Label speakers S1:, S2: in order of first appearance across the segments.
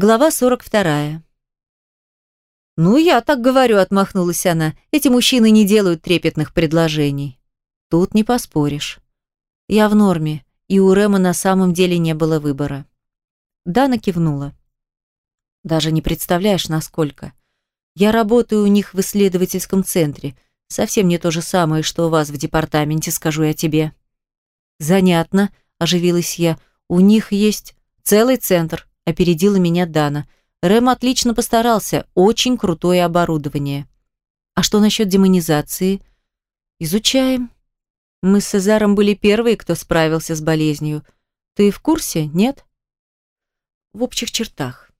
S1: Глава 42. «Ну, я так говорю», — отмахнулась она. «Эти мужчины не делают трепетных предложений». Тут не поспоришь. Я в норме, и у Рема на самом деле не было выбора. Дана кивнула. Даже не представляешь, насколько. Я работаю у них в исследовательском центре. Совсем не то же самое, что у вас в департаменте, скажу я тебе. Занятно, оживилась я. У них есть целый центр, опередила меня Дана. Рэм отлично постарался, очень крутое оборудование. А что насчет демонизации? Изучаем. Мы с Цезаром были первые, кто справился с болезнью. Ты в курсе, нет? В общих чертах.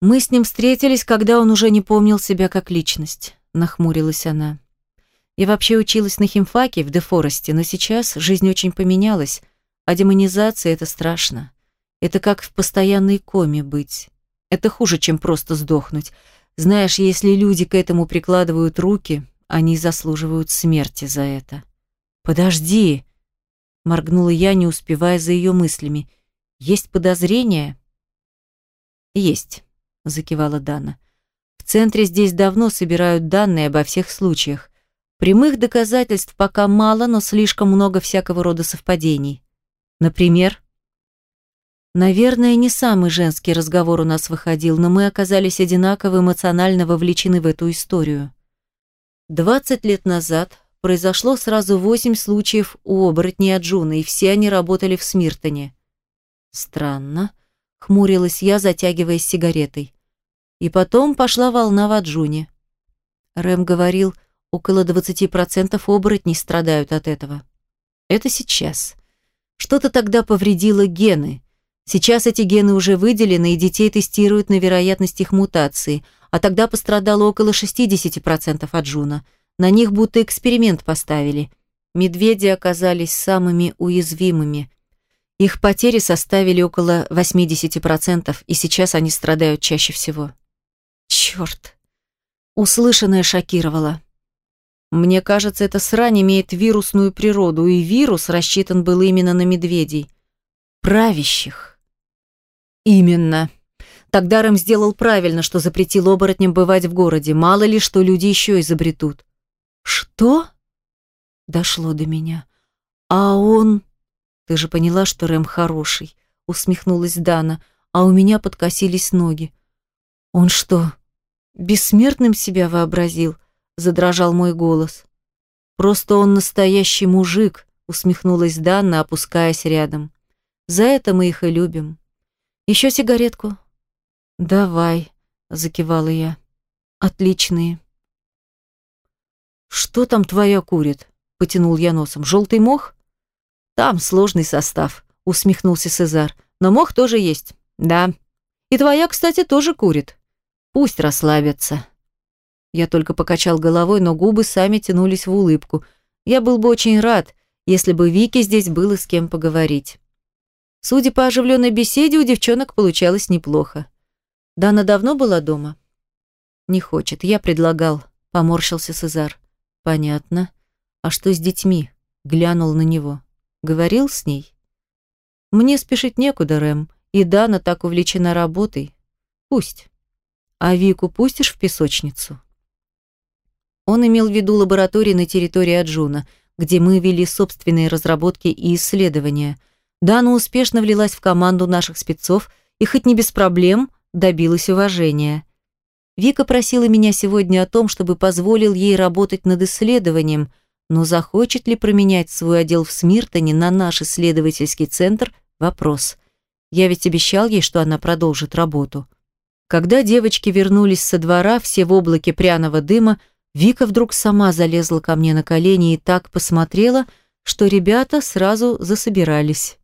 S1: Мы с ним встретились, когда он уже не помнил себя как личность, нахмурилась она. Я вообще училась на химфаке в Дефоресте, но сейчас жизнь очень поменялась, а демонизация это страшно. Это как в постоянной коме быть. Это хуже, чем просто сдохнуть. Знаешь, если люди к этому прикладывают руки, они заслуживают смерти за это. Подожди, моргнула я, не успевая за ее мыслями. Есть подозрения? Есть закивала Дана. В центре здесь давно собирают данные обо всех случаях. Прямых доказательств пока мало, но слишком много всякого рода совпадений. Например, Наверное, не самый женский разговор у нас выходил, но мы оказались одинаково эмоционально вовлечены в эту историю. 20 лет назад произошло сразу восемь случаев у оборотней от Джуна, и все они работали в Смиртоне. Странно, хмурилась я, затягиваясь сигаретой. И потом пошла волна в Аджуне. Рэм говорил, около 20% оборотней страдают от этого. Это сейчас. Что-то тогда повредило гены. Сейчас эти гены уже выделены, и детей тестируют на вероятность их мутации, а тогда пострадало около 60% Аджуна. На них будто эксперимент поставили. Медведи оказались самыми уязвимыми. Их потери составили около 80%, и сейчас они страдают чаще всего. Черт! Услышанное шокировало. Мне кажется, эта срань имеет вирусную природу, и вирус рассчитан был именно на медведей. Правящих. Именно. Тогда Рэм сделал правильно, что запретил оборотням бывать в городе. Мало ли, что люди еще изобретут. Что? Дошло до меня. А он... Ты же поняла, что Рэм хороший, усмехнулась Дана, а у меня подкосились ноги. «Он что, бессмертным себя вообразил?» — задрожал мой голос. «Просто он настоящий мужик», — усмехнулась Дана, опускаясь рядом. «За это мы их и любим. Еще сигаретку?» «Давай», — закивала я. «Отличные». «Что там твоя курит?» — потянул я носом. «Желтый мох?» «Там сложный состав», — усмехнулся Сезар. «Но мох тоже есть». «Да». «И твоя, кстати, тоже курит». Пусть расслабятся. Я только покачал головой, но губы сами тянулись в улыбку. Я был бы очень рад, если бы Вике здесь было с кем поговорить. Судя по оживленной беседе, у девчонок получалось неплохо. Дана давно была дома? Не хочет. Я предлагал. Поморщился Сезар. Понятно. А что с детьми? Глянул на него. Говорил с ней? Мне спешить некуда, Рэм. И Дана так увлечена работой. Пусть. А Вику пустишь в песочницу? Он имел в виду лаборатории на территории Аджуна, где мы вели собственные разработки и исследования. Дана успешно влилась в команду наших спецов и хоть не без проблем добилась уважения. Вика просила меня сегодня о том, чтобы позволил ей работать над исследованием, но захочет ли променять свой отдел в Смиртоне на наш исследовательский центр – вопрос. Я ведь обещал ей, что она продолжит работу. Когда девочки вернулись со двора, все в облаке пряного дыма, Вика вдруг сама залезла ко мне на колени и так посмотрела, что ребята сразу засобирались.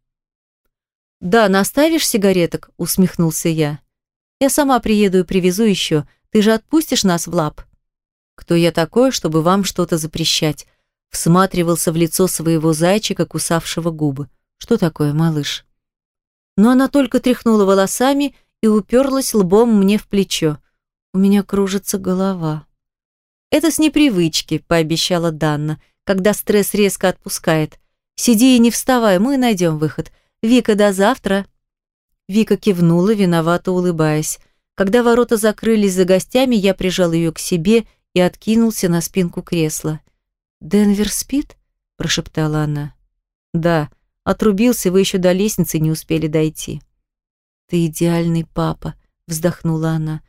S1: «Да, наставишь сигареток?» – усмехнулся я. «Я сама приеду и привезу еще. Ты же отпустишь нас в лап?» «Кто я такой, чтобы вам что-то запрещать?» Всматривался в лицо своего зайчика, кусавшего губы. «Что такое, малыш?» Но она только тряхнула волосами и уперлась лбом мне в плечо. У меня кружится голова. «Это с непривычки», — пообещала Данна, когда стресс резко отпускает. «Сиди и не вставай, мы найдем выход. Вика, до завтра». Вика кивнула, виновато улыбаясь. Когда ворота закрылись за гостями, я прижал ее к себе и откинулся на спинку кресла. «Денвер спит?» – прошептала она. «Да, отрубился, вы еще до лестницы не успели дойти». «Ты идеальный папа», – вздохнула она.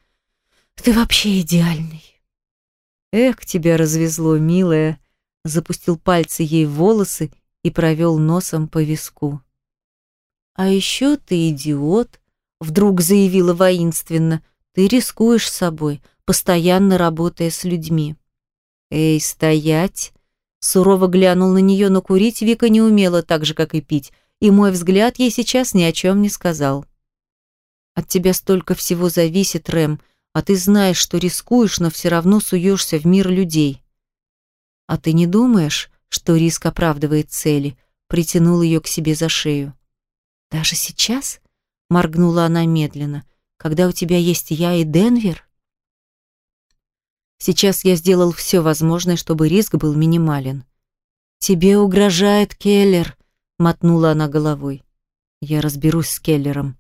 S1: «Ты вообще идеальный». «Эх, тебя развезло, милая», – запустил пальцы ей в волосы и провел носом по виску. «А еще ты идиот», — вдруг заявила воинственно. «Ты рискуешь собой, постоянно работая с людьми». «Эй, стоять!» Сурово глянул на нее, но курить Вика не умела так же, как и пить, и мой взгляд ей сейчас ни о чем не сказал. «От тебя столько всего зависит, Рэм, а ты знаешь, что рискуешь, но все равно суешься в мир людей». «А ты не думаешь, что риск оправдывает цели?» притянул ее к себе за шею. «Даже сейчас?» — моргнула она медленно. «Когда у тебя есть я и Денвер?» «Сейчас я сделал все возможное, чтобы риск был минимален». «Тебе угрожает Келлер», — мотнула она головой. «Я разберусь с Келлером».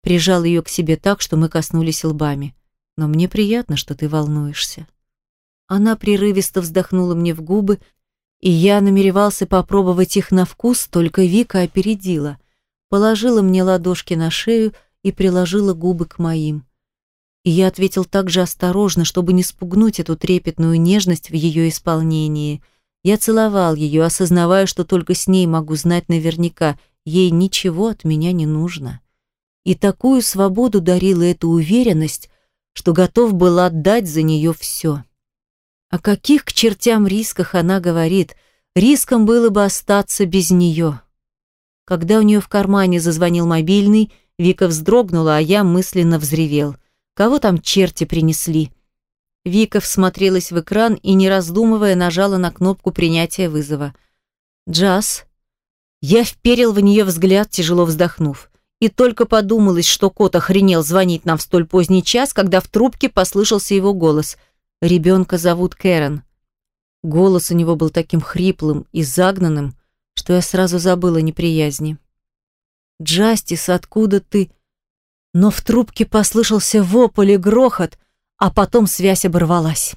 S1: Прижал ее к себе так, что мы коснулись лбами. «Но мне приятно, что ты волнуешься». Она прерывисто вздохнула мне в губы, и я намеревался попробовать их на вкус, только Вика опередила положила мне ладошки на шею и приложила губы к моим. И я ответил так же осторожно, чтобы не спугнуть эту трепетную нежность в ее исполнении. Я целовал ее, осознавая, что только с ней могу знать наверняка, ей ничего от меня не нужно. И такую свободу дарила эта уверенность, что готов был отдать за нее все. О каких к чертям рисках она говорит? Риском было бы остаться без нее. Когда у нее в кармане зазвонил мобильный, Вика вздрогнула, а я мысленно взревел. Кого там черти принесли? Вика всмотрелась в экран и, не раздумывая, нажала на кнопку принятия вызова. «Джаз?» Я вперил в нее взгляд, тяжело вздохнув. И только подумалось, что кот охренел звонить нам в столь поздний час, когда в трубке послышался его голос. «Ребенка зовут Кэрон». Голос у него был таким хриплым и загнанным, что я сразу забыла неприязни. «Джастис, откуда ты?» Но в трубке послышался вопль и грохот, а потом связь оборвалась.